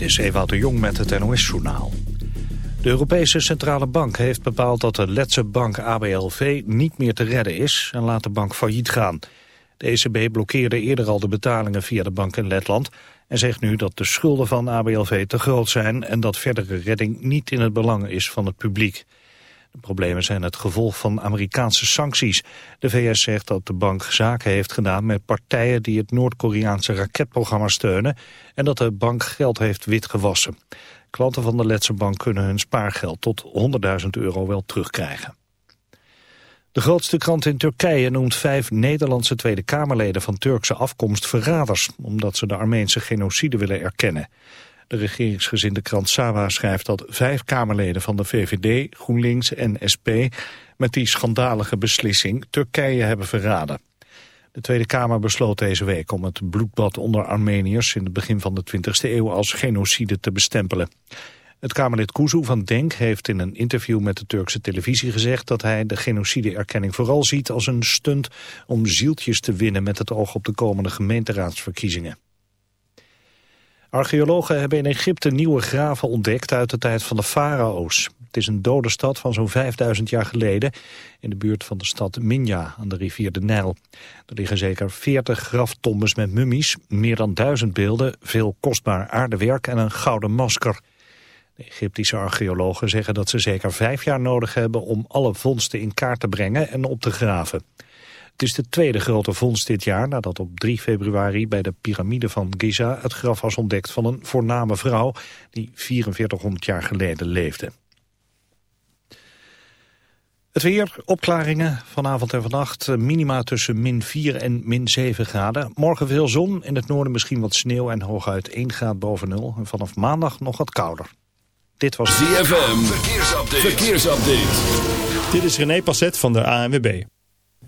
Dit is Ewout de Jong met het NOS-journaal. De Europese Centrale Bank heeft bepaald dat de Letse bank ABLV niet meer te redden is en laat de bank failliet gaan. De ECB blokkeerde eerder al de betalingen via de bank in Letland en zegt nu dat de schulden van ABLV te groot zijn en dat verdere redding niet in het belang is van het publiek. De problemen zijn het gevolg van Amerikaanse sancties. De VS zegt dat de bank zaken heeft gedaan met partijen die het Noord-Koreaanse raketprogramma steunen en dat de bank geld heeft witgewassen. Klanten van de Letse bank kunnen hun spaargeld tot 100.000 euro wel terugkrijgen. De grootste krant in Turkije noemt vijf Nederlandse Tweede Kamerleden van Turkse afkomst verraders, omdat ze de Armeense genocide willen erkennen. De regeringsgezinde krant Sawa schrijft dat vijf Kamerleden van de VVD, GroenLinks en SP met die schandalige beslissing Turkije hebben verraden. De Tweede Kamer besloot deze week om het bloedbad onder Armeniërs in het begin van de 20e eeuw als genocide te bestempelen. Het Kamerlid Kuzu van Denk heeft in een interview met de Turkse televisie gezegd dat hij de genocide-erkenning vooral ziet als een stunt om zieltjes te winnen met het oog op de komende gemeenteraadsverkiezingen. Archeologen hebben in Egypte nieuwe graven ontdekt uit de tijd van de farao's. Het is een dode stad van zo'n 5000 jaar geleden in de buurt van de stad Minya aan de rivier de Nijl. Er liggen zeker 40 graftombes met mummies, meer dan duizend beelden, veel kostbaar aardewerk en een gouden masker. De Egyptische archeologen zeggen dat ze zeker vijf jaar nodig hebben om alle vondsten in kaart te brengen en op te graven. Het is de tweede grote vondst dit jaar nadat op 3 februari bij de piramide van Giza het graf was ontdekt van een voorname vrouw die 4400 jaar geleden leefde. Het weer, opklaringen vanavond en vannacht, minima tussen min 4 en min 7 graden. Morgen veel zon, in het noorden misschien wat sneeuw en hooguit 1 graad boven nul. En vanaf maandag nog wat kouder. Dit was ZFM, verkeersupdate. verkeersupdate. Dit is René Passet van de ANWB.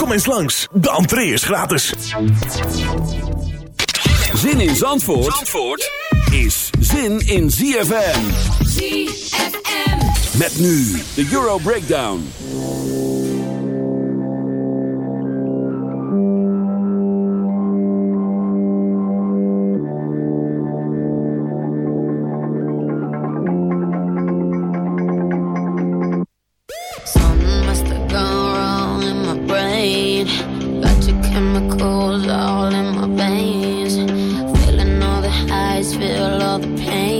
Kom eens langs, de entree is gratis. Zin in Zandvoort, Zandvoort is zin in ZFM. ZFM. Met nu de Euro Breakdown. Highs, feel all the pain.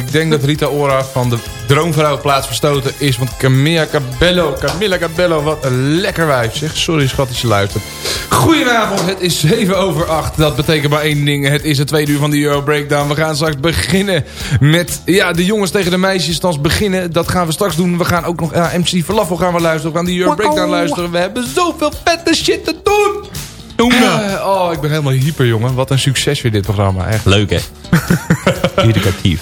Ik denk dat Rita Ora van de Droomvrouw plaats verstoten is. Want Camilla Cabello, Camilla Cabello, wat een lekker wijf zeg. Sorry schat als je luistert. Goedenavond, het is 7 over 8. Dat betekent maar één ding. Het is het tweede uur van de Euro Breakdown. We gaan straks beginnen met ja, de jongens tegen de meisjes. Dan beginnen, dat gaan we straks doen. We gaan ook nog ja, MC Falafel gaan we luisteren. We gaan de Euro Breakdown luisteren. We hebben zoveel vette shit te doen. Eh, oh, ik ben helemaal hyper, jongen. Wat een succes weer dit programma. Echt. Leuk, hè? Educatief.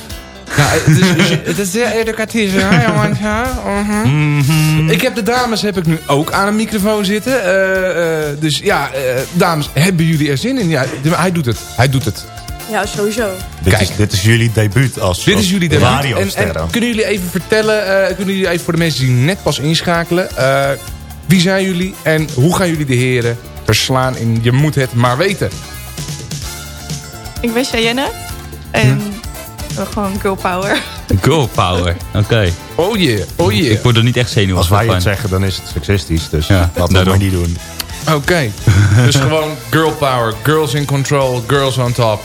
Ja, het is, het is zeer educatief, ja, jongens. Ja, mhm. Ik heb de dames heb ik nu ook aan een microfoon zitten. Eh, eh, dus ja, eh, dames, hebben jullie er zin in? Ja, hij doet het. Hij doet het. Ja, sowieso. Dit, Kijk. is, dit is jullie debuut als Dit als is jullie debuut. En, kunnen jullie even vertellen, eh, kunnen jullie even voor de mensen die net pas inschakelen. eh, wie zijn jullie en hoe gaan jullie de heren verslaan in Je moet het maar weten. Ik ben Cheyenne. En eh, gewoon girl power. Girl power. Oké. Oh yeah, oh yeah. Ik word er niet echt Als zenuwachtig wij het van. zeggen, dan is het seksistisch. Dus Ja, laten we maar niet doen. Oké, dus gewoon girl power, girls in control, girls on top.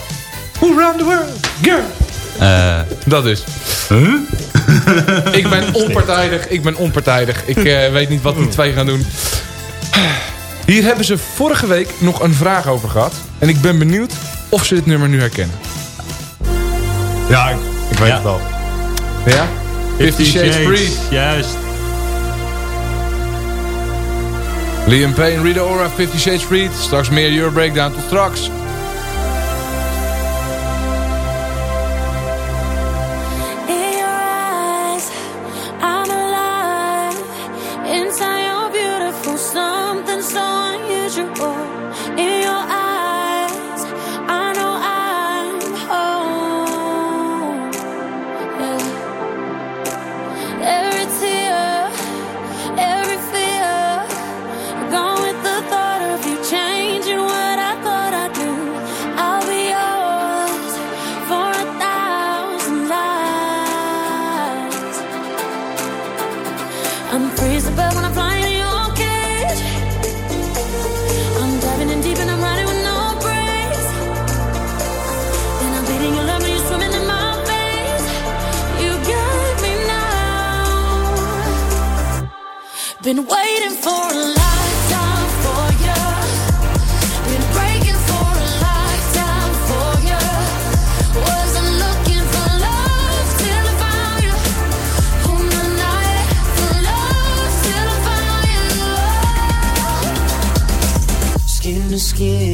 Who run the world? Girl. Eh, Dat is. ik ben onpartijdig, ik ben onpartijdig. Ik eh, weet niet wat die twee gaan doen. Hier hebben ze vorige week nog een vraag over gehad. En ik ben benieuwd of ze dit nummer nu herkennen. Ja, ik, ik weet Ja. het wel. Ja? Fifty Shades Freed. Juist. Liam Payne, Rita Ora, Fifty Shades Freed. Straks meer Your Breakdown. Tot straks. Been waiting for a lifetime for you. Been breaking for a lifetime for you. Wasn't looking for love till I found you. For love till I found you. Skin to skin,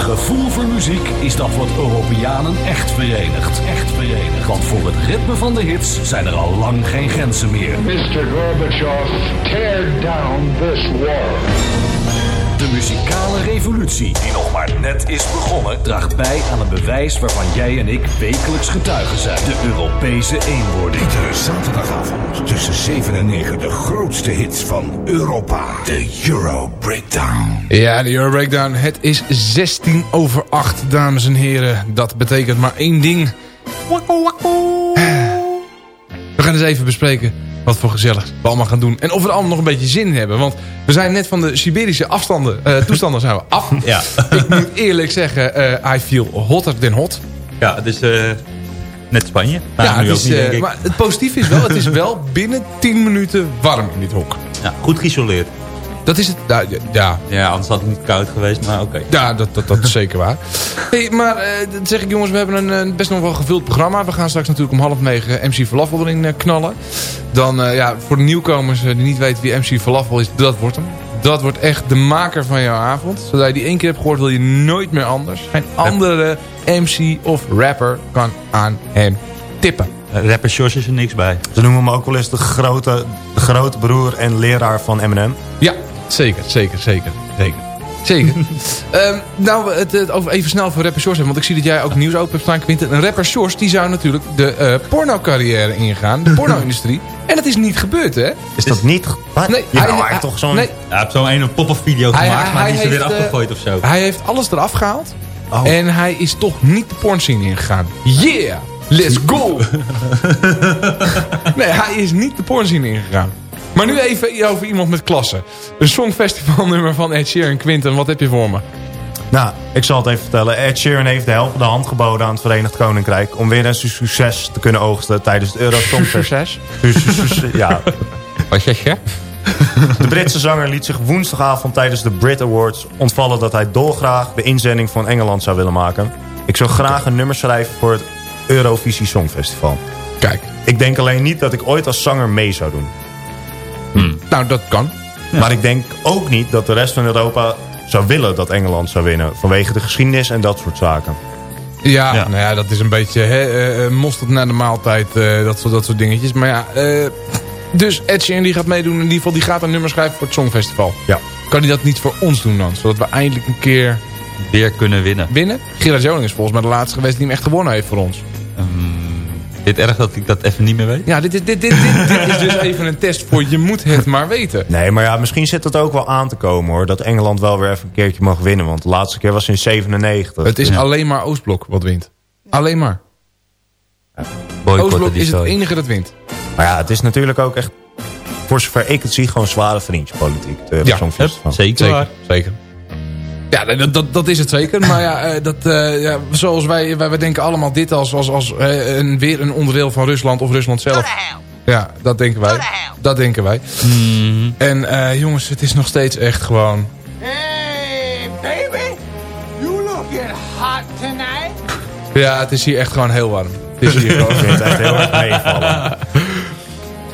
Het gevoel voor muziek is dat wat Europeanen echt verenigt. Echt verenigt. Want voor het ritme van de hits zijn er al lang geen grenzen meer. Mr. Gorbachev, tear down this wall. De muzikale revolutie, die nog maar net is begonnen, draagt bij aan een bewijs waarvan jij en ik wekelijks getuigen zijn. De Europese eenwording. Iedere zaterdagavond tussen 7 en 9 de grootste hits van Europa. De Euro Breakdown. Ja, de Euro Breakdown. Het is 16 over 8, dames en heren. Dat betekent maar één ding. We gaan eens even bespreken wat voor gezellig we allemaal gaan doen. En of we er allemaal nog een beetje zin in hebben. Want we zijn net van de Siberische afstanden, eh, toestanden zijn we af. Ja. Ik moet eerlijk zeggen, eh, I feel hotter than hot. Ja, het is eh, net Spanje. Nou, ja, het is, niet, denk ik. maar het positieve is wel, het is wel binnen 10 minuten warm in dit hok. Ja, goed geïsoleerd. Dat is het. Ja, ja. Ja, anders had het niet koud geweest, maar oké. Ja, dat, dat, dat is zeker waar. Hey, maar eh, dat zeg ik jongens, we hebben een, eh, best nog wel gevuld programma. We gaan straks natuurlijk om half negen MC Falafel erin eh, knallen. Dan, eh, ja, voor de nieuwkomers die niet weten wie MC Falafel is, dat wordt hem. Dat wordt echt de maker van jouw avond. Zodra je die één keer hebt gehoord, wil je nooit meer anders. Geen andere MC of rapper kan aan hem tippen. rapper Sjors is er niks bij. Ze noemen hem ook wel eens de grote, de grote broer en leraar van Eminem. Ja, zeker, zeker, zeker, zeker. Zeker. Ehm, nou, het, het over even snel voor rapper Sjors hebben. Want ik zie dat jij ook nieuws open hebt staan, Quinten. Een rapper Sjors, die zou natuurlijk de eh porno-carrière ingaan. De porno-industrie. En dat is niet gebeurd, hè? Is dat niet... Wat? Nee, Ja, hij- hij- toch zo'n... nee. Hij heeft zo'n ene pop-up video Hij- gemaakt, hij- maar die is er weer eh, afgegooid of zo. Hij heeft alles eraf gehaald. Oh. En hij is toch niet de pornscene ingegaan. Yeah! Let's go! nee, hij is niet de pornscene ingegaan. Maar nu even over iemand met klasse. Een songfestivalnummer van Ed Sheeran. Quinten, wat heb je voor me? Nou, ik zal het even vertellen. Ed Sheeran heeft de helft de hand geboden aan het Verenigd Koninkrijk... om weer een su- succes te kunnen oogsten tijdens het Eurosong Succes? Ja. Wat zeg je? De Britse zanger liet zich woensdagavond tijdens de Brit Awards ontvallen... dat hij dolgraag de inzending van Engeland zou willen maken. Ik zou graag een nummer schrijven voor het Eurovisie Songfestival. Kijk. Ik denk alleen niet dat ik ooit als zanger mee zou doen. Nou, dat kan. Maar ik denk ook niet dat de rest van Europa zou willen dat Engeland zou winnen. Vanwege de geschiedenis en dat soort zaken. Ja, nou ja, dat is een beetje hè, eh, eh, mosterd na de maaltijd. eh, dat, soort, dat soort dingetjes. Maar ja, eh, dus Ed Sheeran die gaat meedoen. In ieder geval, die gaat een nummer schrijven voor het Songfestival. Ja. Kan hij dat niet voor ons doen dan? Zodat we eindelijk een keer Weer kunnen winnen. winnen? Gerard Joling is volgens mij de laatste geweest die hem echt gewonnen heeft voor ons. Dit erg dat ik dat even niet meer weet? Ja, dit is, dit, dit, dit, dit is dus even een test voor je moet het maar weten. Nee, maar ja, misschien zit het ook wel aan te komen hoor. Dat Engeland wel weer even een keertje mag winnen. Want de laatste keer was in 97. Het is alleen maar Oostblok wat wint. Alleen maar. Oostblok is het enige dat wint. Maar ja, het is natuurlijk ook echt... Voor zover ik het zie, gewoon zware vriendjespolitiek. Het Ja. Zeker zeker. Ja, dat, dat, dat is het zeker. Maar ja, eh, dat, eh, ja zoals wij, wij, wij denken allemaal dit als, als, als eh, een, weer een onderdeel van Rusland of Rusland zelf. Ja, dat denken wij. Dat denken wij. En eh, jongens, het is nog steeds echt gewoon... Hey, baby, you looking hot tonight. Ja, het is hier echt gewoon heel warm. Het is hier gewoon... Ik vind het echt heel erg meevallen.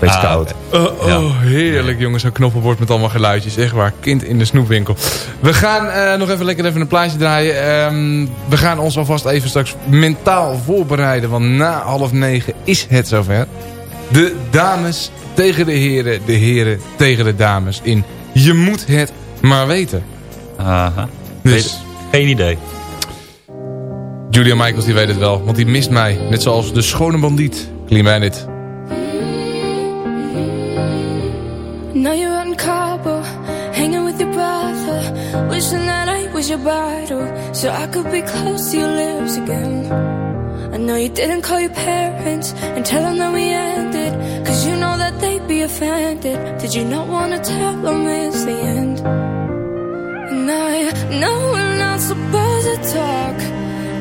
Beetje koud. Oh, oh, heerlijk jongens, zo'n knoppenbord met allemaal geluidjes. Echt waar, kind in de snoepwinkel. We gaan eh, nog even lekker even een plaatje draaien. Ehm, we gaan ons alvast even straks mentaal voorbereiden. Want na half negen is het zover. De dames tegen de heren, de heren tegen de dames in Je moet het maar weten. Aha. Dus- Geen idee. Julia Michaels die weet het wel, want die mist mij. Net zoals de schone bandiet, Clean Bandit. Wishing that I was your bridal, so I could be close to your lips again. I know you didn't call your parents and tell them that we ended, cause you know that they'd be offended. Did you not wanna tell them it's the end? And I know we're not supposed to talk,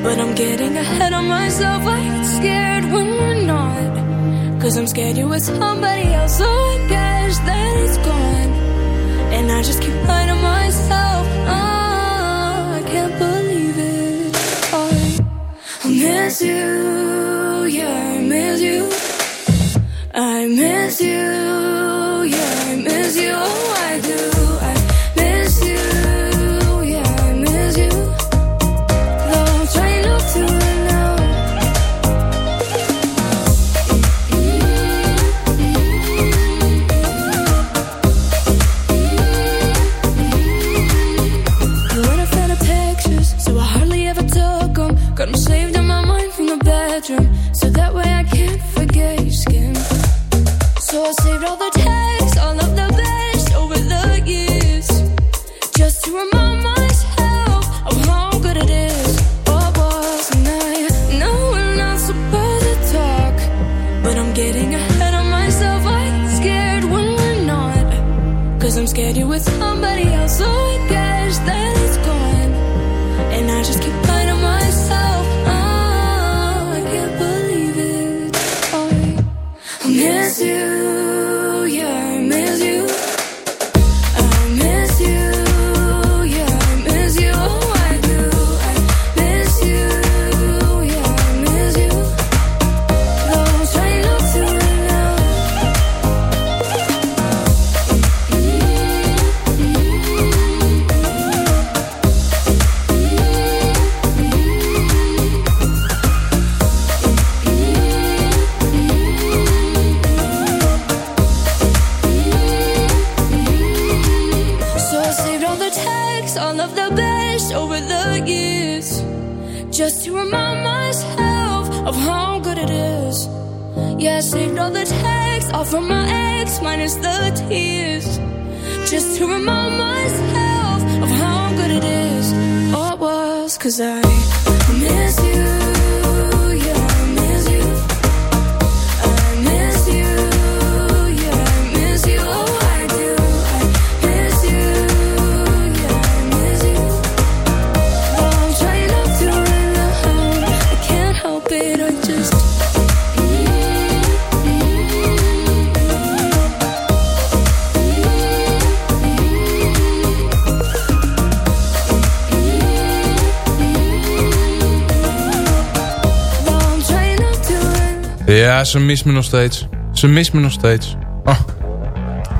but I'm getting ahead of myself. I get scared when we're not. Cause I'm scared you're with somebody else, so I guess that it's gone. And I just keep lying to myself. Oh, I can't believe it. I, I miss you, yeah, I miss you. Bedroom, so that way I can't forget your skin. So I saved all the texts, Just to remind myself of how good it is. All was, cause I Ja, ze mist me nog steeds. Ze mist me nog steeds. Oh.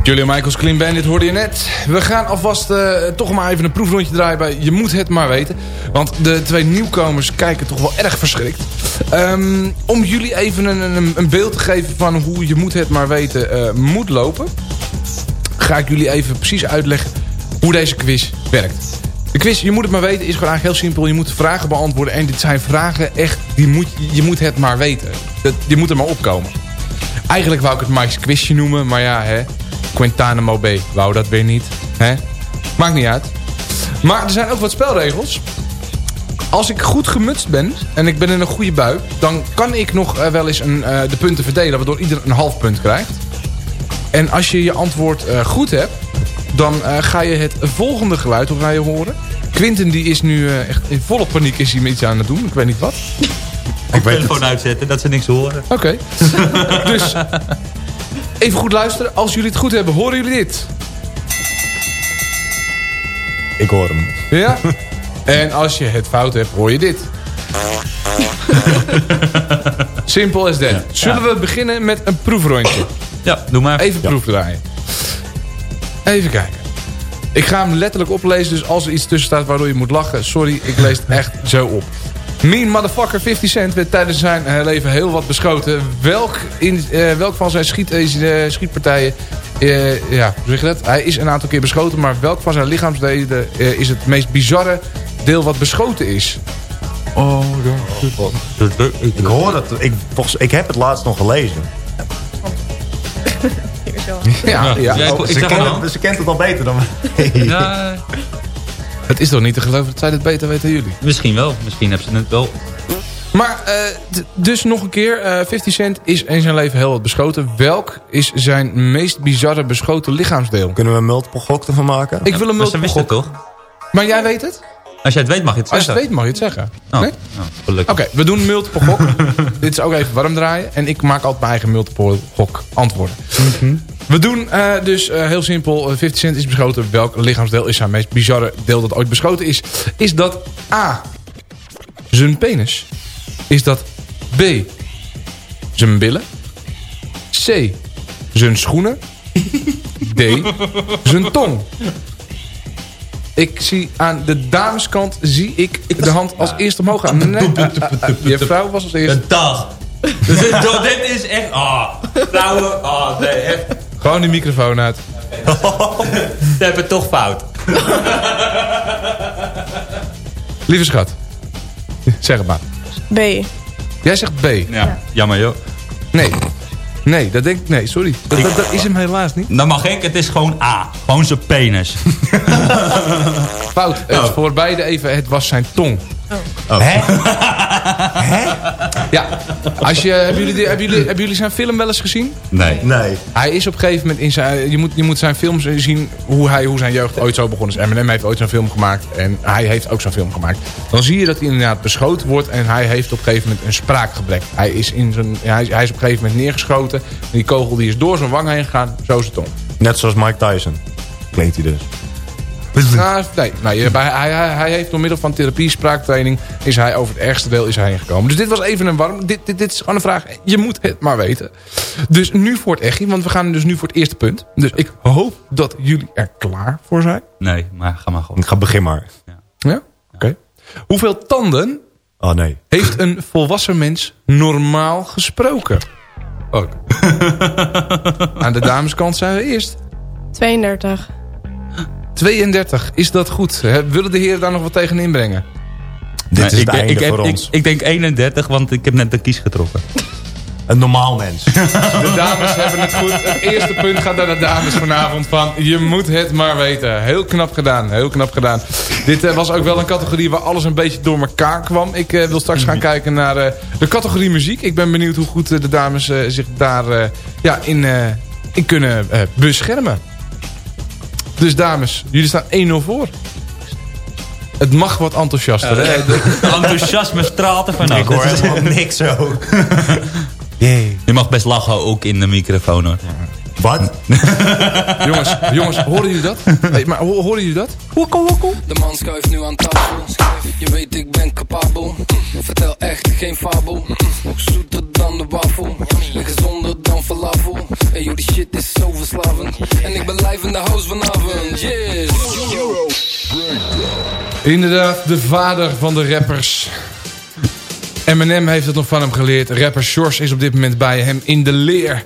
Julia Michaels Clean Bandit hoorde je net. We gaan alvast eh, toch maar even een proefrondje draaien bij Je moet het maar weten. Want de twee nieuwkomers kijken toch wel erg verschrikt. Ehm, om jullie even een, een, een beeld te geven van hoe Je moet het maar weten eh, moet lopen... ga ik jullie even precies uitleggen hoe deze quiz werkt. De quiz, je moet het maar weten, is gewoon eigenlijk heel simpel. Je moet vragen beantwoorden. En dit zijn vragen echt, die moet, je moet het maar weten. Dat, die moet er maar opkomen. Eigenlijk wou ik het Mike's quizje noemen. Maar ja, hè. Quintana B wou dat weer niet. Hè? Maakt niet uit. Maar er zijn ook wat spelregels. Als ik goed gemutst ben en ik ben in een goede bui... dan kan ik nog eh, wel eens een, eh, de punten verdelen... waardoor ieder een half punt krijgt. En als je je antwoord eh, goed hebt... dan ga je het volgende geluid op je horen. Quinten die is nu echt in volle paniek is hij iets aan het doen. Ik weet niet wat. Ik telefoon uitzetten, dat ze niks horen. Oké. dus even goed luisteren. Als jullie het goed hebben, horen jullie dit? Ik hoor hem. Ja? En als je het fout hebt, hoor je dit. Simpel as that. Zullen we beginnen met een proefrondje? Ja, doe maar. Even proefdraaien. Even kijken. Ik ga hem letterlijk oplezen, dus als er iets tussen staat waardoor je moet lachen... sorry, ik lees het echt zo op. Mean motherfucker 50 Cent werd tijdens zijn eh, leven heel wat beschoten. Welk, in, eh, welk van zijn schiet, eh, schietpartijen... eh, ja, hoe zeg je dat? Hij is een aantal keer beschoten, maar welk van zijn lichaamsdelen... is het meest bizarre deel wat beschoten is? Oh, Ik hoor dat. Ik, volgens, ik heb het laatst nog gelezen. Ja, ja. Ik ze, kent het al. het, ze kent het al beter dan mij. Ja, Het is toch niet te geloven dat zij het beter weten dan jullie? misschien wel. Misschien hebben ze het wel. Maar eh, d- dus nog een keer. eh 50 Cent is in zijn leven heel wat beschoten. Welk is zijn meest bizarre beschoten lichaamsdeel? Kunnen we een multiple gok ervan maken? Ik wil een multiple gok. toch? Maar jij weet het? Als jij het weet mag je het Als je zeggen. het weet mag je het zeggen. Oh, Nee? nou, gelukkig. Oké, we doen een multiple gok. Dit is ook even warm draaien. En ik maak altijd mijn eigen multiple gok antwoorden. We doen eh, dus eh, heel simpel. eh, 50 Cent is beschoten. Welk lichaamsdeel is zijn meest bizarre deel dat ooit beschoten is? Is dat A. Zijn penis? Is dat B. Zijn billen? C. Zijn schoenen? D. Zijn tong? Ik zie aan de dameskant zie ik de hand als eerste omhoog gaan. Nee, eh, eh, eh, je vrouw was als eerste. Een dag. Dus dit, dit is echt... Ah, vrouwen... Ah, nee, echt. Gewoon die microfoon uit. Ze hebben het toch fout. Lieve schat. Zeg het maar. B. Jij zegt B. Ja, jammer joh. Nee. Nee, dat denk ik... Nee, sorry. Dat, dat, dat is hem helaas niet. Dan mag ik, het is gewoon A. Gewoon zijn penis. Fout. Het voor beide even, het was zijn tong. Hè? Ja. Als je, hebben, jullie, hebben, jullie, hebben jullie zijn film wel eens gezien? Nee. Nee. Hij is op een gegeven moment in zijn... Je moet, je moet zijn films zien hoe, hij, hoe zijn jeugd ooit zo begonnen is. Eminem heeft ooit zo'n film gemaakt. En hij heeft ook zo'n film gemaakt. Dan zie je dat hij inderdaad beschoten wordt. En hij heeft op een gegeven moment een spraakgebrek. Hij is, in zijn, ja, hij, is- hij is op een gegeven moment neergeschoten. En die kogel die is door zijn wang heen gegaan. Zo is het tong. Net zoals Mike Tyson. Klinkt hij dus. Nou, nee, nee bij- hij, hij, hij heeft door middel van therapie, spraaktraining... is hij over het ergste deel is hij heen gekomen. Dus dit was even een warm... Dit, dit, dit is gewoon een vraag. Je moet het maar weten. Dus nu voor het echtje, want we gaan dus nu voor het eerste punt. Dus ik hoop dat jullie er klaar voor zijn. Nee, maar ga maar gewoon. Ik ga begin maar. Ja? Oké. Hoeveel tanden Oh nee. heeft een volwassen mens normaal gesproken? Ook. Aan de dameskant zijn we eerst. 32. 32. Is dat goed? Hè, Willen de heren daar nog wat tegen inbrengen? Dit is ik, het denk- einde ik, voor ik- ons. Ik, denk 31, want ik heb net de kies getrokken. Een normaal mens. De dames hebben het goed. Het eerste punt gaat naar de dames vanavond van... Je moet het maar weten. Heel knap gedaan. Heel knap gedaan. Dit eh, was ook wel een categorie waar alles een beetje door elkaar kwam. Ik eh, wil straks gaan kijken naar eh, de categorie muziek. Ik ben benieuwd hoe goed de dames zich daar eh, ja, in, eh, in kunnen eh, beschermen. Dus dames, jullie staan 1-0 voor. Het mag wat enthousiaster. hè? Enthousiasme straalt er vanaf. Ik hoor helemaal niks zo. Je mag best lachen ook in de microfoon hoor. Wat? jongens, jongens, horen jullie dat? Hey, maar ho- horen jullie dat? De man schuift nu aan tafel. Je weet ik ben capabel. Vertel echt geen fabel. Zoeter dan de wafel. En gezonder dan falafel. En joh, die shit is zo verslavend. En ik ben live in de house vanavond. Yes. Inderdaad, de vader van de rappers. Eminem heeft het nog van hem geleerd. Rapper Shores is op dit moment bij hem in de leer.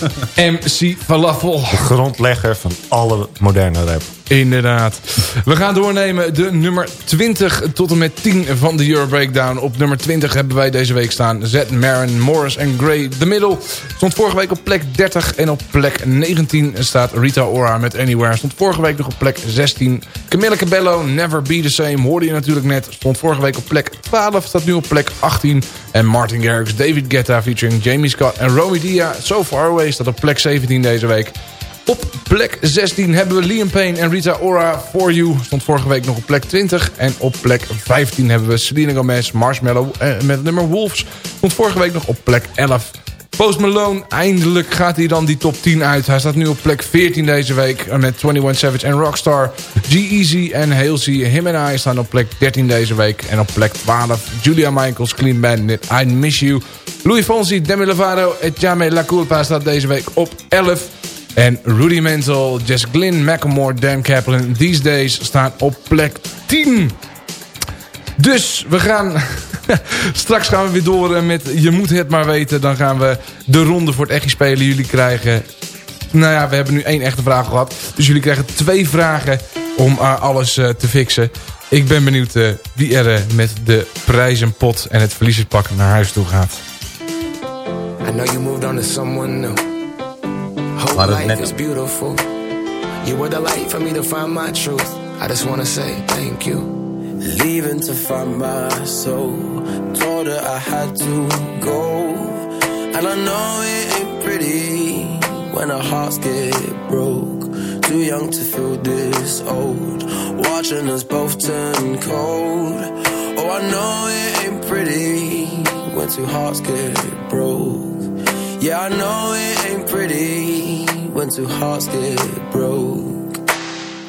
MC Falafel. De grondlegger van alle moderne rap. Inderdaad. We gaan doornemen de nummer 20 tot en met 10 van de Euro Breakdown. Op nummer 20 hebben wij deze week staan Z, Marin, Morris en Gray. De middel stond vorige week op plek 30 en op plek 19 staat Rita Ora met Anywhere. Stond vorige week nog op plek 16. Camilla Cabello, Never Be The Same, hoorde je natuurlijk net. Stond vorige week op plek 12, staat nu op plek 18. En Martin Garrix, David Guetta featuring Jamie Scott en Romy Dia. So Far Away staat op plek 17 deze week. Op plek 16 hebben we Liam Payne en Rita Ora For You. Stond vorige week nog op plek 20. En op plek 15 hebben we Selena Gomez, Marshmallow eh, met het nummer Wolves. Stond vorige week nog op plek 11. Post Malone, eindelijk gaat hij dan die top 10 uit. Hij staat nu op plek 14 deze week eh, met 21 Savage en Rockstar. G-Eazy en Halsey, Him en I staan op plek 13 deze week. En op plek 12 Julia Michaels, Clean Bandit, I Miss You. Louis Fonsi, Demi Lovato en Jame La Culpa staat deze week op 11. En Rudimental, Jess Glynn, Macklemore, Dan Kaplan, These Days staan op plek 10. Dus we gaan... Straks gaan we weer door eh, met Je moet het maar weten. Dan gaan we de ronde voor het echtje spelen. Jullie krijgen... Nou ja, we hebben nu één echte vraag gehad. Dus jullie krijgen twee vragen om eh, alles eh, te fixen. Ik ben benieuwd wie er met de prijzenpot en het verliezerspak naar huis toe gaat. I know you moved on to someone new. Whole Maar het life net- is beautiful. You were the light for me to find my truth. I just wanna say thank you. Leaving to find my soul. Told her I had to go. And I know it ain't pretty when our hearts get broke. Too young to feel this old. Watching us both turn cold. Oh, I know it ain't pretty when two hearts get broke. Yeah, I know it ain't pretty when two hearts get broke.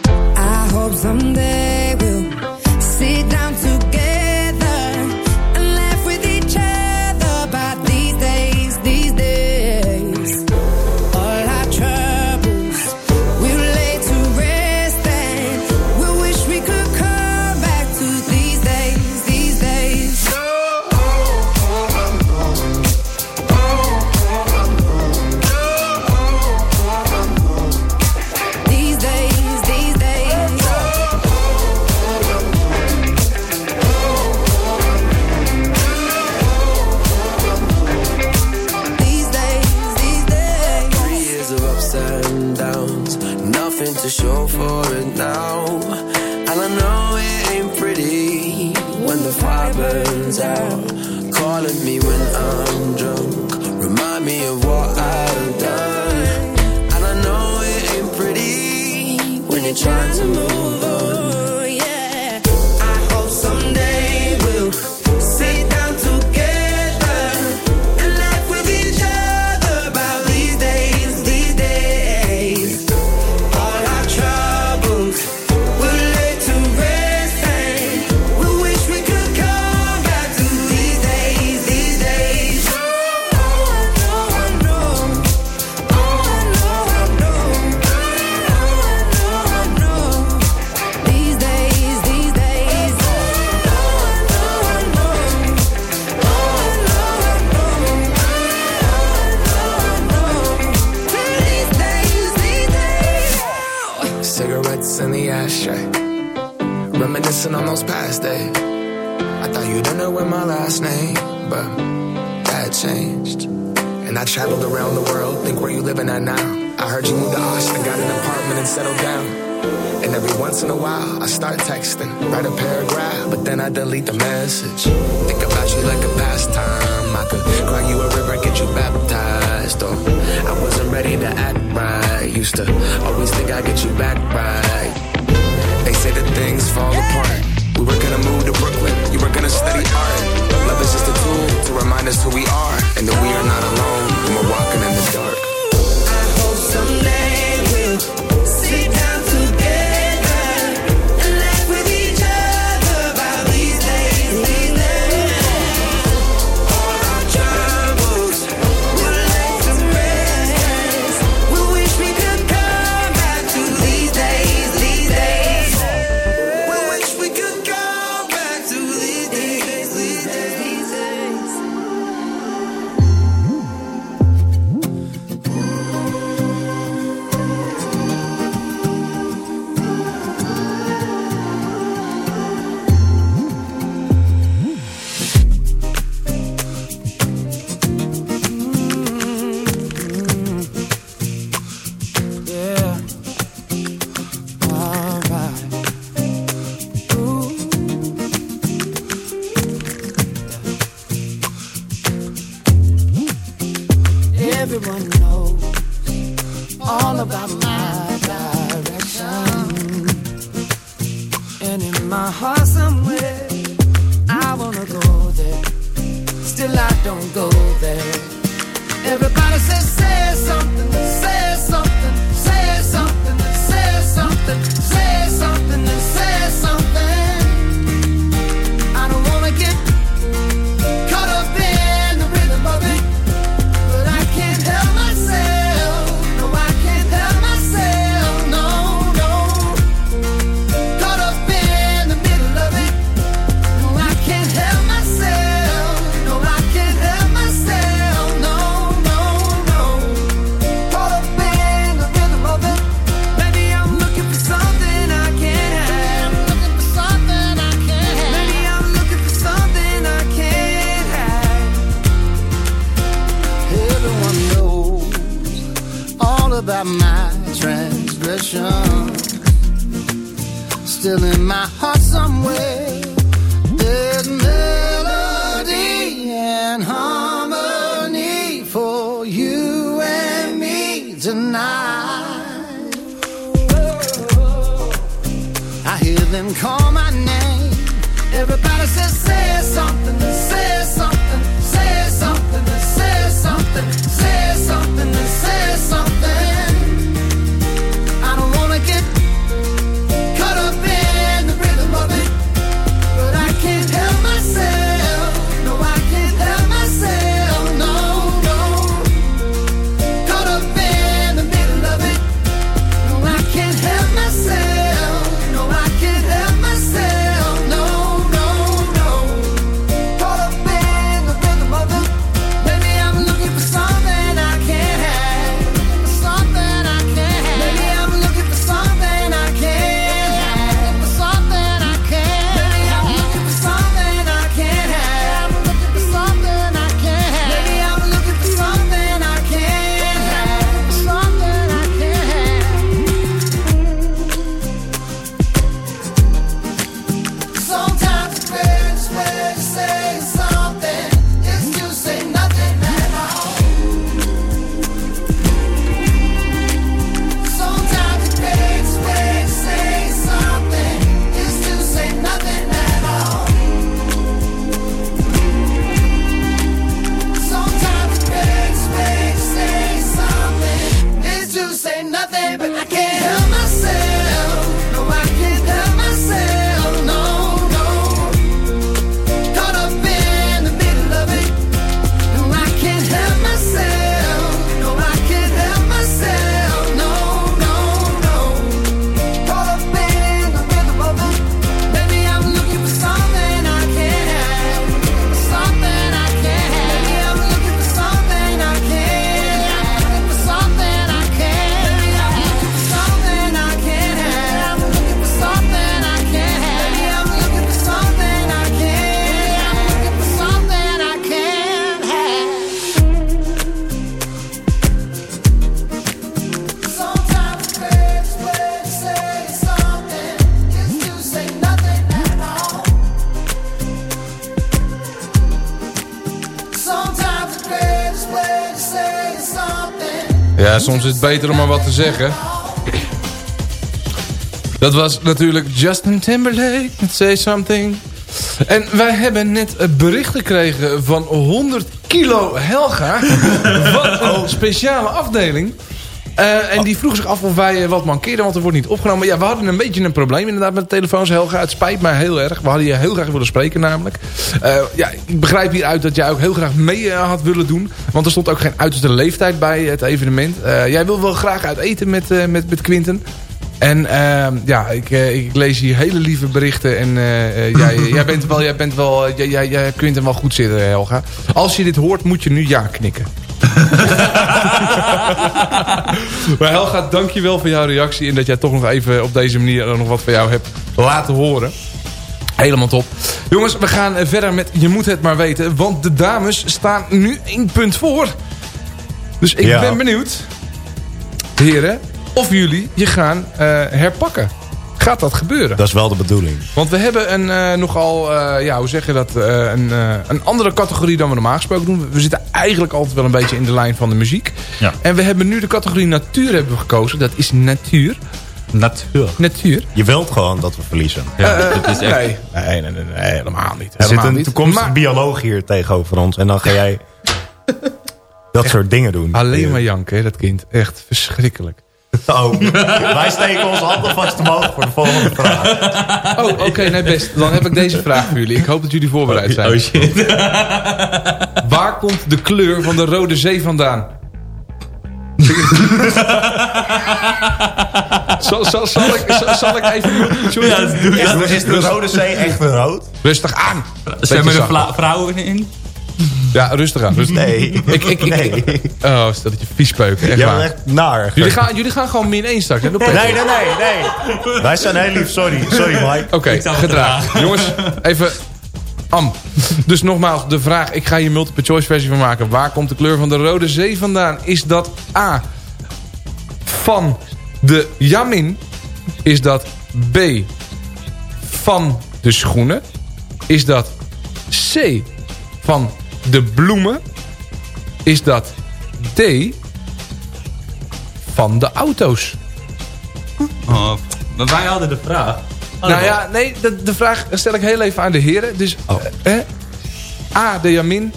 I hope someday we'll sit down together Calling me when I'm drunk, remind me of what I've done. And I know it ain't pretty when you're trying to move them call my name. Everybody says, say something, say something, say something, say something, say something. Say something. Soms is het beter om maar wat te zeggen. Dat was natuurlijk Justin Timberlake met Say Something. En wij hebben net een bericht gekregen van 100 kilo Helga. Wat een speciale afdeling. Eh, en die vroeg zich af of wij eh, wat mankeerden, want er wordt niet opgenomen. Ja, we hadden een beetje een probleem inderdaad met de telefoons, Helga. Het spijt mij heel erg. We hadden je heel graag willen spreken namelijk. Eh, ja, ik begrijp hieruit dat jij ook heel graag mee had willen doen. Want er stond ook geen uiterste leeftijd bij het evenement. Jij wil wel graag uit eten met, met, Quinten. En ehm, ja, ik, ik lees hier hele lieve berichten. En jij, jij bent wel, jij bent wel, jij, jij, jij kunt hem wel goed zitten, Helga. Als je dit hoort, moet je nu ja knikken. maar Helga, dankjewel voor jouw reactie. En dat jij toch nog even op deze manier nog wat van jou hebt laten horen. Helemaal top. Jongens, we gaan eh, verder met Je moet het maar weten. Want de dames staan nu één punt voor. Dus ik Ja. ben benieuwd, heren, of jullie je gaan eh, herpakken. Gaat dat gebeuren? Dat is wel de bedoeling. Want we hebben een eh, nogal, eh, ja, hoe zeg je dat, eh, een, eh, een andere categorie dan we normaal gesproken doen. We zitten eigenlijk altijd wel een beetje in de lijn van de muziek. Ja. En we hebben nu de categorie natuur hebben we gekozen. Dat is natuur. Natuur. Natuur. Je wilt gewoon dat we verliezen. Ja, dat is echt... Nee, nee, nee, nee, nee, helemaal niet. Er zit een toekomstige Maar- bioloog hier tegenover ons. En dan ga jij dat soort dingen doen. Alleen maar janken, hè, dat kind. Echt verschrikkelijk. Oh, wij steken onze handen vast omhoog voor de volgende vraag. Oh, oké, nee best. Dan heb ik deze vraag voor jullie. Ik hoop dat jullie voorbereid zijn. Oh shit. Waar komt de kleur van de Rode Zee vandaan? zal, zal, zal, ik, zal, zal ik even... Ja, dat doe je. Is, de- is de Rode Zee echt rood? Rustig aan. Zijn er vrouwen in? Ja, rustig aan. Rustig. Nee. Ik, ik, ik, Nee. Oh, stel dat je vies peuken. Echt bent echt naar. Jullie gaan, jullie gaan gewoon min 1 straks. Nee, nee, nee, nee. Wij zijn heel lief, sorry. Sorry, Mike. Oké, gedrag. Jongens, even... Am. Dus nogmaals, de vraag. Ik ga hier multiple choice versie van maken. Waar komt de kleur van de Rode Zee vandaan? Is dat A. Van de Jamin? Is dat B. Van de schoenen? Is dat C. Van de bloemen? Is dat D. Van de auto's? Oh, maar wij hadden de vraag. Nou ja, nee, de, de vraag stel ik heel even aan de heren. Dus eh, eh, A, de Jamin.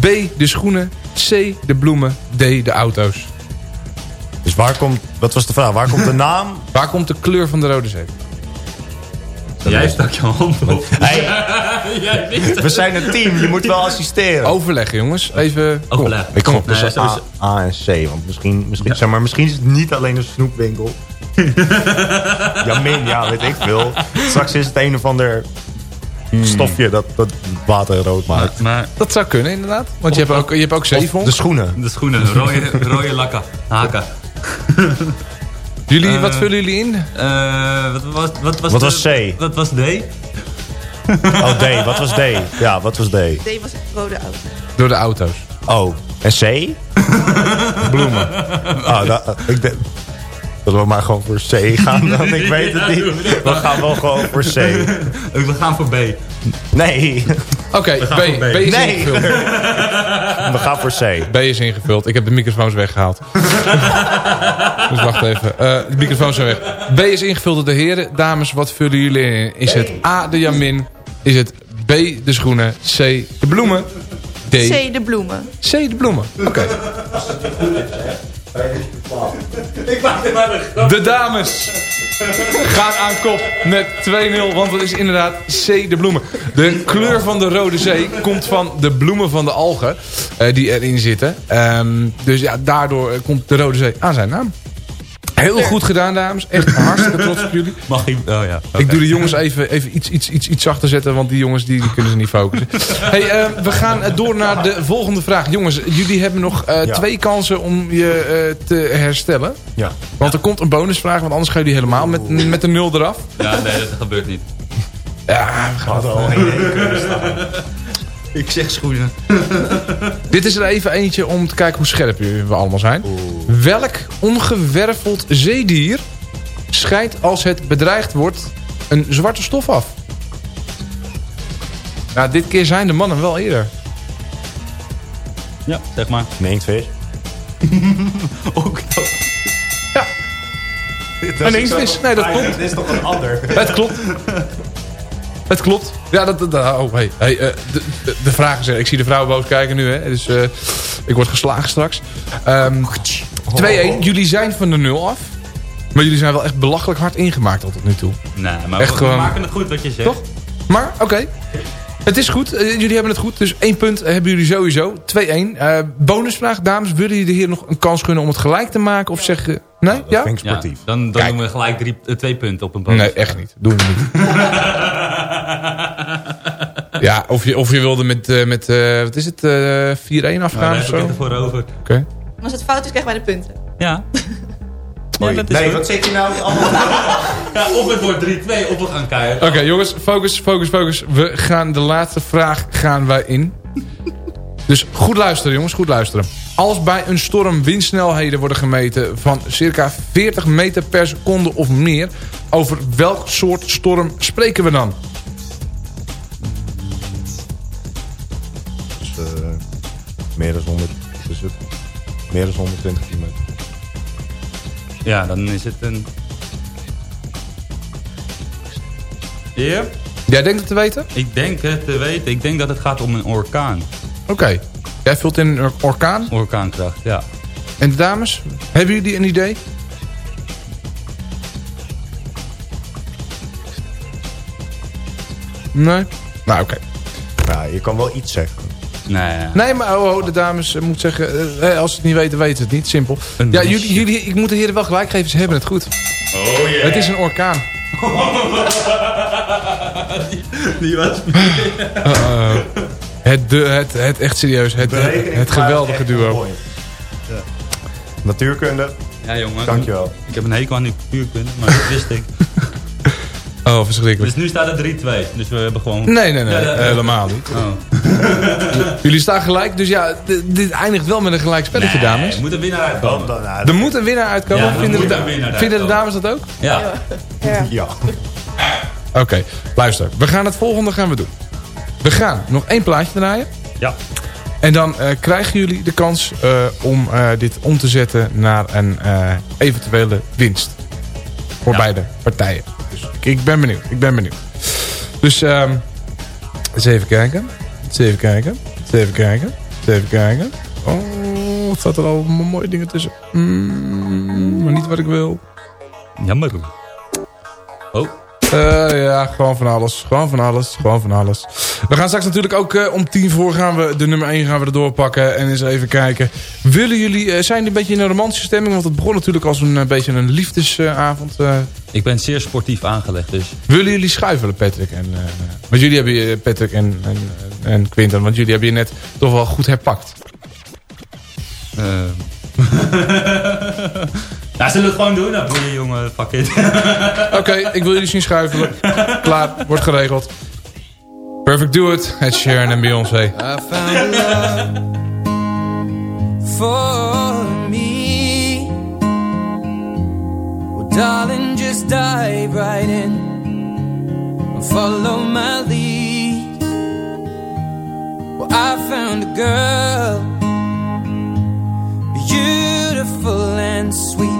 B, de schoenen. C, de bloemen. D, de auto's. Dus waar komt, wat was de vraag? Waar komt de naam? Waar komt de kleur van de Rode Zee? Jij stak je hand op. Hey, Jij wist het. we zijn een team, je moet wel assisteren. Overleggen, jongens. Even. Overleg. Ik kom op Nee, sowieso. A, A en C. Want misschien, misschien, zeg maar, misschien is het niet alleen een snoepwinkel. ja, min, ja, weet ik veel. Straks is het een of ander stofje dat, dat water rood maakt. Maar Dat zou kunnen, inderdaad. Want je hebt ook, je hebt ook zeevonk. de schoenen. de schoenen, rode, rode lakken, haken. Jullie, Eh, wat vullen jullie in? Eh, wat, was, wat was Wat de- was C? Wat was D? Oh, D. Wat was D? Ja, wat was D? D was rode auto. Door de auto's. Oh, en C? Bloemen. Oh, dat, ik denk... Zullen we maar gewoon voor C gaan dan? Ik weet het niet. We gaan wel gewoon voor C. We gaan voor B. Nee. Oké, B. B is Nee. We gaan voor C. B is ingevuld. Ik heb de microfoons weggehaald. dus wacht even. Eh, de microfoons zijn weg. B is ingevuld door de heren. Dames, wat vullen jullie in? Is het A, de Jamin? Is het B, de schoenen? C, de bloemen? D, C, de bloemen. C, de bloemen. Oké. De dames gaan aan kop met 2-0. Want het is inderdaad C, de bloemen. De kleur van de Rode Zee komt van de bloemen van de algen eh, die erin zitten. Ehm, dus ja, daardoor eh, komt de Rode Zee aan zijn naam. Heel goed gedaan, dames. Echt hartstikke trots op jullie. Mag ik? Oh ja. Ik doe de jongens even, even iets, iets, iets, iets zachter zetten, want die jongens die, die kunnen ze niet focussen. Hey, eh, we gaan eh, door naar de volgende vraag. Jongens, jullie hebben nog eh, Ja. twee kansen om je te herstellen. Ja. Want er komt een bonusvraag, want anders gaan jullie helemaal met, met de nul eraf. Ja, nee, dat gebeurt niet. Ja, we gaan al Ik zeg schoenen. Dit is er even eentje om te kijken hoe scherp we allemaal zijn. Welk ongewerveld zeedier scheidt als het bedreigd wordt een zwarte stof af? Nou, dit keer zijn de mannen wel eerder. Ja, zeg maar. Een inktvis. Een inktvis. Nee, dat klopt. Het is toch een ander? Het klopt. Het klopt. Ja, dat... dat oh, hey, hey, eh, de, de, de vraag is... er. Ik zie de vrouwen boos kijken nu, hè. Dus eh, ik word geslagen straks. Ehm 2-1. Jullie zijn van de nul af. Maar jullie zijn wel echt belachelijk hard ingemaakt al tot nu toe. Nee, maar Echt we, gewoon- maken het goed wat je zegt. Toch? Maar, oké. Het is goed. Eh, jullie hebben het goed. Dus één punt hebben jullie sowieso. 2-1. Eh, bonusvraag, dames. Willen jullie de heer nog een kans gunnen om het gelijk te maken? Of zeggen... Nee? Ja? Ja, dan dan doen we gelijk drie, eh, twee punten op een bonus. Nee, echt niet. Doen we niet. ja, of je, of je wilde met, eh, met eh, wat is het, eh 4-1 Nou, afgaan daar of heb zo? ervoor over. Oké. Als het fout is, krijgen wij de punten. Ja. Is nee, goed. wat zit je nou allemaal... ja, of het wordt 3-2, of we gaan keihard. Oké, jongens, focus, focus, focus. We gaan de laatste vraag gaan wij in. Dus goed luisteren, jongens, goed luisteren. Als bij een storm windsnelheden worden gemeten van circa 40 meter per seconde of meer... over welk soort storm spreken we dan? Meer dan 100. Is het? Meer dan 120 kilometer. Ja, dan is het een... Ja? Jij denkt het te weten? Ik denk het te weten. Ik denk dat het gaat om een orkaan. Oké. Jij vult in een or- orkaan. Orkaankracht, ja. En de dames, hebben jullie een idee? Nee? Nou, oké. Ja, je kan wel iets zeggen. Nee. Nee, maar oh, oh, de dames eh, moet zeggen, eh, als ze het niet weten, weten ze het niet. Simpel. Een Ja, jullie, jullie, ik moet de heren wel gelijk geven, ze hebben het goed. Oh yeah. Het is een orkaan. die, die was... Uh, het, de, het, het, echt serieus, het, het geweldige duo. Ja. Natuurkunde. Ja, jongen. Dankjewel. Ik heb een hekel aan die natuurkunde, maar dat wist ik. Oh, verschrikkelijk. Dus nu staat het 3-2. Dus we hebben gewoon... Nee, nee, nee, Ja, helemaal niet. Oh. Jullie staan gelijk, dus ja, dit eindigt wel met een gelijk spelletje, Nee, dames. er moet een winnaar uitkomen. Dan, Er moet een winnaar uitkomen. Ja, vinden de, winnaar vinden de dames dat ook? Ja. ja. Oké, luister. We gaan het volgende gaan we doen. We gaan nog één plaatje draaien. Ja. En dan eh, krijgen jullie de kans eh, om eh, dit om te zetten naar een eh, eventuele winst. Voor Ja. beide partijen. Dus ik, ik ben benieuwd. Ik ben benieuwd. Dus ehm eens even kijken. Even kijken. Even kijken. Even kijken. Oh, wat staat er al mooie dingen tussen. Mm, maar niet wat ik wil. Jammer. Oh. Eh, ja, gewoon van alles. Gewoon van alles. Gewoon van alles. We gaan straks natuurlijk ook eh, om tien voor gaan we de nummer 1 gaan we erdoor pakken. En eens even kijken. Willen jullie, eh, zijn jullie een beetje in een romantische stemming? Want het begon natuurlijk als een beetje een liefdesavond. Ik ben zeer sportief aangelegd, dus... willen jullie schuifelen, Patrick? En, want jullie hebben je, Patrick en, en, en Quinten, want jullie hebben je net toch wel goed herpakt. nou, zullen we het gewoon doen? Nou, boeien, jongen. Fuck it. Oké, ik wil jullie zien schuifelen. Klaar, wordt geregeld. Perfect Do It, Ed Sheeran en Beyoncé. I found a love for me. Well, darling, just dive right in and follow my lead. Well, I found a girl, beautiful and sweet.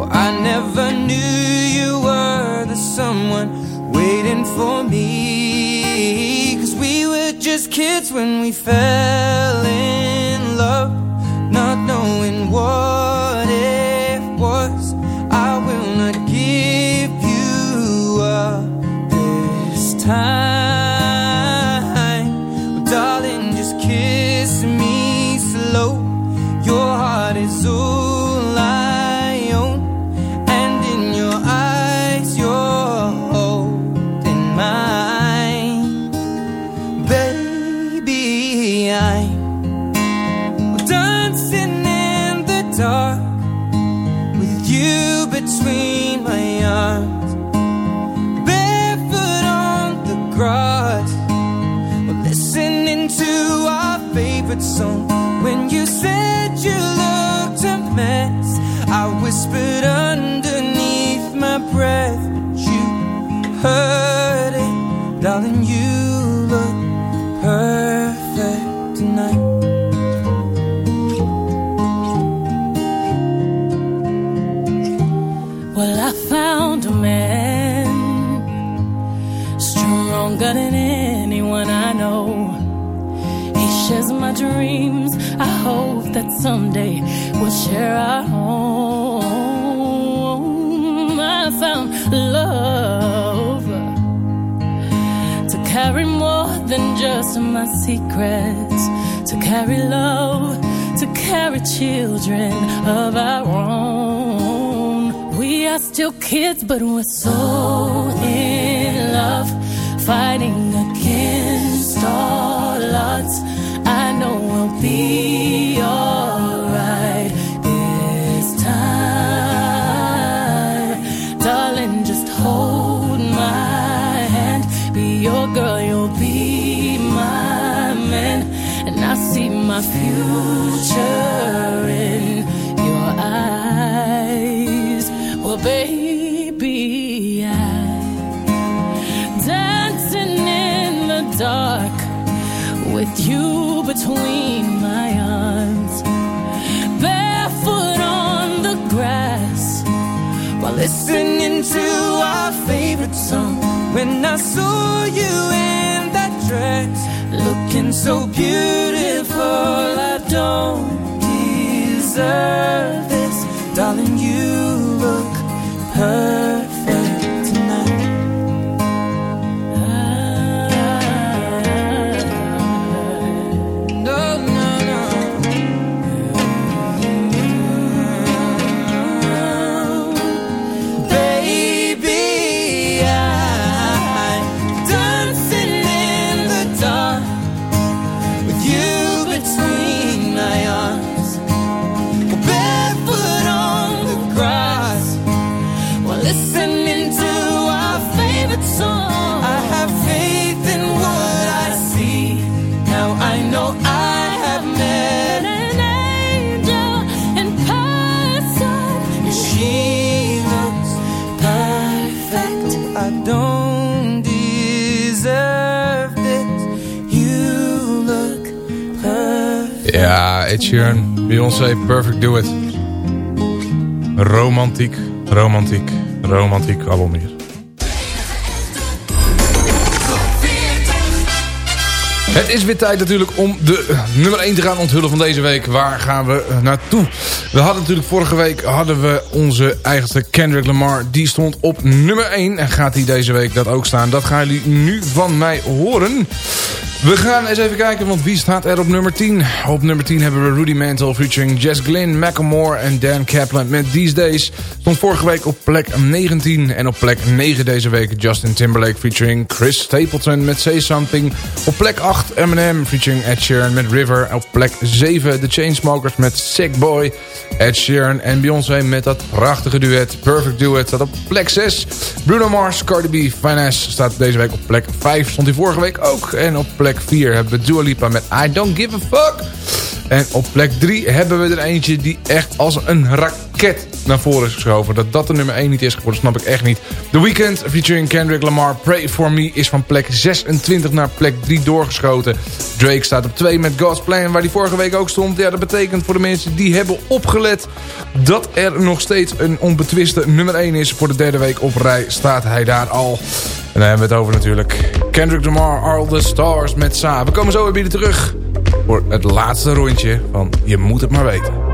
Well, I never knew you were the someone waiting for me. Cause we were just kids when we fell in that someday we'll share our home. I found love to carry more than just my secrets, to carry love, to carry children of our own. We are still kids, but we're so in love, fighting against all odds. I know we'll be listening to our favorite song. When I saw you in that dress, looking so beautiful, I don't deserve this, darling. You look perfect Ja, Ed Sheeran, Beyoncé, Perfect Do It. Romantiek, romantiek, romantiek album hier. Het is weer tijd natuurlijk om de nummer 1 te gaan onthullen van deze week. Waar gaan we naartoe? We hadden natuurlijk vorige week hadden we onze eigenste Kendrick Lamar. Die stond op nummer 1. En gaat hij deze week dat ook staan? Dat gaan jullie nu van mij horen. We gaan eens even kijken, want wie staat er op nummer 10? Op nummer 10 hebben we Rudy Mantle featuring Jess Glynn, Macklemore en Dan Kaplan met These Days. Stond vorige week op plek 19 en op plek 9 deze week Justin Timberlake featuring Chris Stapleton met Say Something. Op plek 8 Eminem featuring Ed Sheeran met River. Op plek 7 The Chainsmokers met Sick Boy. Ed Sheeran en Beyoncé met dat prachtige duet Perfect Duet staat op plek 6. Bruno Mars, Cardi B, Finesse staat deze week op plek 5. Stond hij vorige week ook. En op plek 4 hebben we Dua Lipa met I Don't Give a Fuck. En op plek 3 hebben we er eentje die echt als een raket naar voren is geschoven. Dat dat de nummer 1 niet is geworden, snap ik echt niet. The Weeknd featuring Kendrick Lamar, Pray For Me is van plek 26 naar plek 3 doorgeschoten. Drake staat op 2 met God's Plan, waar die vorige week ook stond. Ja, dat betekent voor de mensen die hebben opgelet dat er nog steeds een onbetwiste nummer 1 is. Voor de derde week op rij staat hij daar al. En dan hebben we het over natuurlijk Kendrick Lamar, All The Stars met Sa. We komen zo weer binnen terug voor het laatste rondje van Je Moet Het Maar Weten.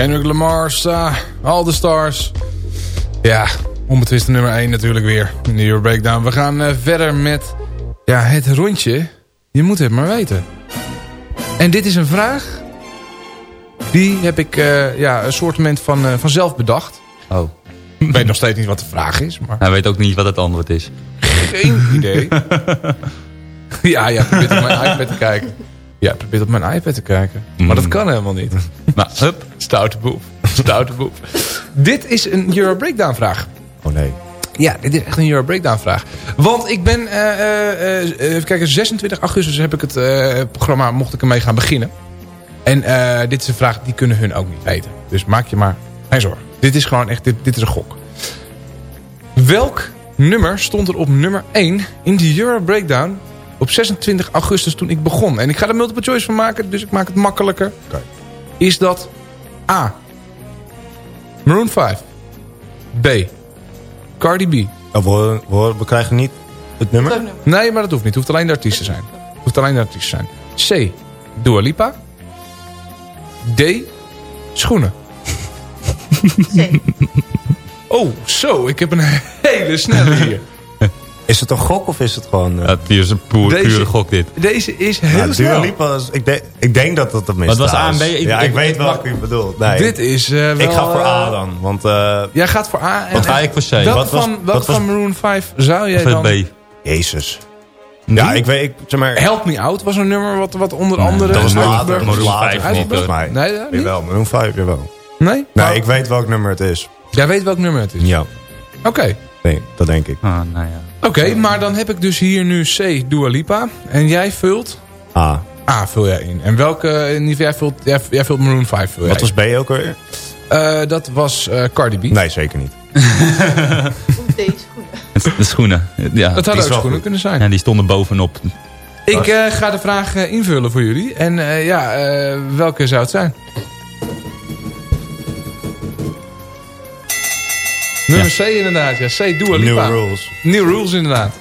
Kendrick Lamar, Sa, All the Stars. Ja, onbetwiste nummer 1 natuurlijk weer in de Euro Breakdown. We gaan eh, verder met ja, het rondje. Je moet het maar weten. En dit is een vraag. Die heb ik eh, ja, een soort van, eh, van zelf bedacht. Oh. Ik weet nog steeds niet wat de vraag is. Maar... Hij weet ook niet wat het antwoord is. Geen idee. ja, ja, probeert op mijn iPad te kijken. Ja, probeert op mijn iPad te kijken. Maar dat kan helemaal niet. Nou, hup. Stoute boef. Stoute boef. dit is een Euro Breakdown vraag. Oh nee. Ja, dit is echt een Euro Breakdown vraag. Want ik ben, eh, eh, eh, even kijken, 26 augustus heb ik het programma, mocht ik ermee gaan beginnen. En dit is een vraag, die kunnen hun ook niet weten. Dus maak je maar geen zorgen. Dit is gewoon echt, dit, dit is een gok. Welk nummer stond er op nummer 1 in de Euro Breakdown op 26 augustus toen ik begon? En ik ga er multiple choice van maken, dus ik maak het makkelijker. Is dat A. Maroon 5. B. Cardi B. Oh, we, we, we krijgen niet het nummer? Nee, maar dat hoeft niet. Het hoeft alleen de artiest te zijn. Het hoeft alleen de artiest te zijn. C. Dua Lipa. D. Schoenen. Oh, zo. Ik heb een hele snelle hier. Is het een gok of is het gewoon... eh, Ja, het is een poer, Deze- pure gok dit. Deze is heel nou, snel. Dua Lipa is- ik, denk- ik denk dat dat hem is. Wat was. A en B? Ik- ja, ik, ik- weet ik- welke u bedoelt. Nee. Dit is eh, wel... ik ga voor A eh, dan. Want, eh, Jij gaat voor A. En, Wat ga ik voor C? Welke Wat was- van, wat welke was- van Maroon 5 zou jij dan... B? Jezus. Ja, ik weet... Ik, zeg maar, Help Me Out was een nummer wat, wat onder Nee, andere... dat was later. Was Maroon later 5 volgens niet, hoor. mij. Nee, niet? Jawel, Maroon 5, jawel. Nee? Nee, ik weet welk nummer het is. Jij weet welk nummer het is? Ja, Oké. nee, dat denk ik. Ah, nou ja. Oké, maar dan heb ik dus hier nu C, Dua Lipa. En jij vult... A. A vul jij in. En welke... in Jij vult, jij, jij vult Maroon 5 vul jij Wat was B ook alweer? Eh, dat was eh, Cardi B. Nee, zeker niet. Deze schoenen. De schoenen. Ja, dat die had is ook wel schoenen goed. kunnen zijn. ja, die stonden bovenop. Ik eh, ga de vraag invullen voor jullie. En eh, ja, eh, welke zou het zijn? Nummer C inderdaad. Ja, C, Dua New Lipa. Rules. New Rules inderdaad.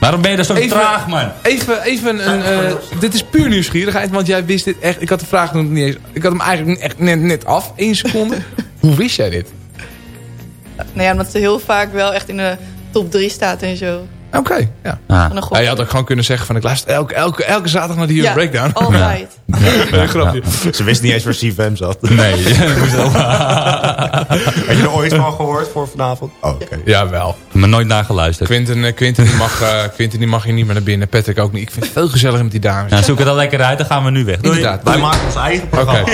Waarom ben je daar zo Even- traag, man? Even, even een... eh, dit is puur nieuwsgierigheid, want jij wist dit echt... Ik had de vraag nog niet eens... Ik had hem eigenlijk echt net, net af, één seconde. Hoe wist jij dit? Nou ja, omdat ze heel vaak wel echt in de top 3 staat en zo. Oké, ja. Ja, je had ook gewoon kunnen zeggen van ik luister elke, elke, elke zaterdag naar de Euro Ja, Breakdown. altijd. Ja, grapje. Ze wist niet eens waar CFM zat. Nee. Had je er ooit van gehoord voor vanavond? Oh, oké. Jawel. Maar nooit naar geluisterd. Quinten, eh, Quinten, die mag, eh, Quinten die mag hier niet meer naar binnen. Patrick ook niet. Ik vind het veel gezelliger met die dames. Nou, zoek het al lekker uit, dan gaan we nu weg. Doei. Inderdaad. Wij maken ons eigen Oké. programma.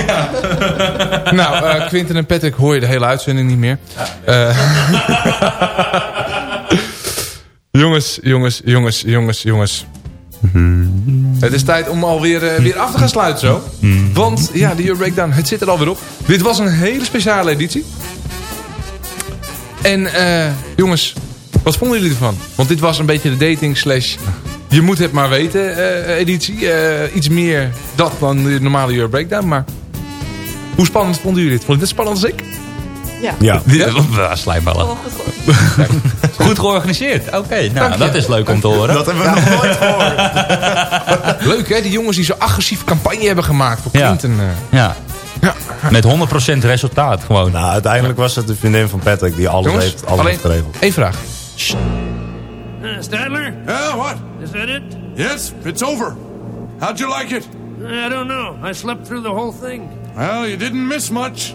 nou, eh, Quinten en Patrick hoor je de hele uitzending niet meer. Eh, jongens, jongens, jongens, jongens, jongens. Het is tijd om alweer eh, weer af te gaan sluiten zo. Want ja, de Euro Breakdown, het zit er alweer op. Dit was een hele speciale editie. En eh, jongens, wat vonden jullie ervan? Want dit was een beetje de dating slash... Je moet het maar weten eh, editie. Iets meer dat dan de normale Euro Breakdown. Maar hoe spannend vonden jullie dit? Vond je het spannend als ik? Ja. Ja. Ja, slijmballen. Oh, goed georganiseerd. Oké, nou, Dank je. dat is leuk om te horen. Dat hebben we nog nooit gehoord. Leuk hè, die jongens die zo'n agressieve campagne hebben gemaakt voor. Clinton. eh. Ja. Ja. Met 100% resultaat gewoon. Nou, uiteindelijk was het de vriendin van Patrick die alles Jongens, heeft, alles alleen heeft geregeld. één vraag. Uh, Stadler? Yeah, what? Is that it? Yes, it's over. How'd you like it? I don't know. I slept through the whole thing. Well, you didn't miss much.